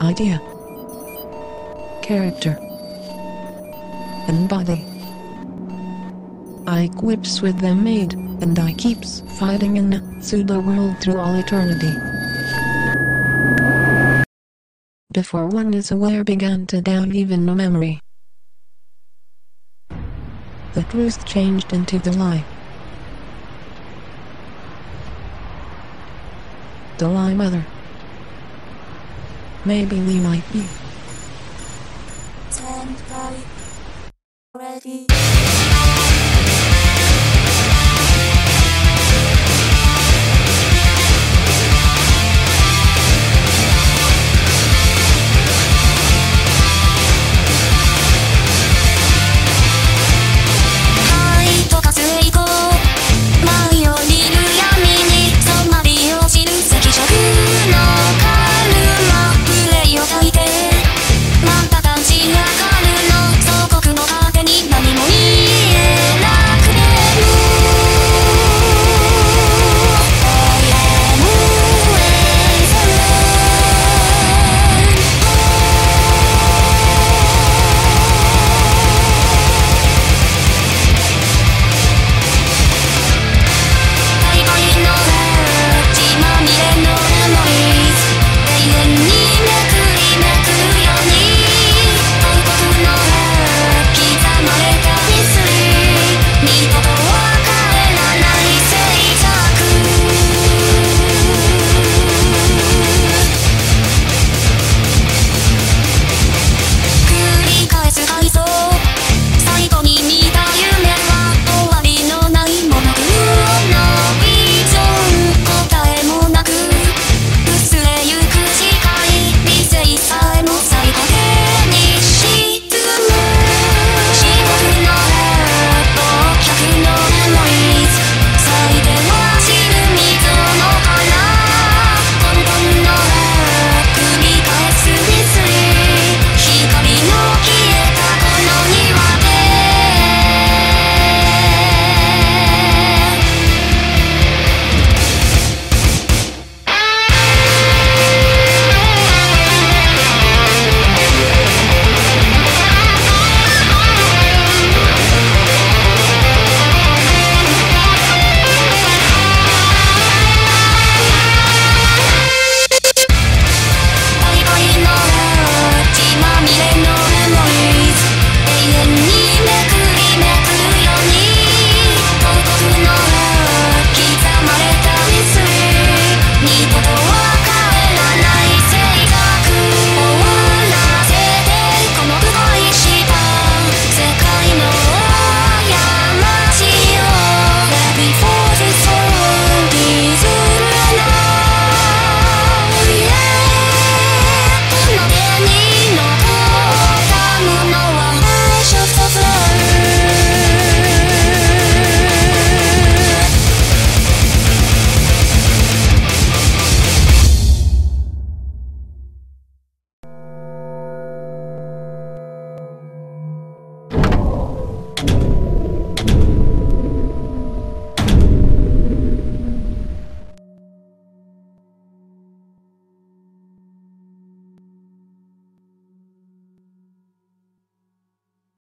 idea, character, and body. I quips with them made, and I keeps fighting in a pseudo world through all eternity. Before one is aware began to doubt even no memory. The truth changed into the lie. The lie mother. Maybe we might be. Stand by. Ready.